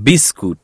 biscuit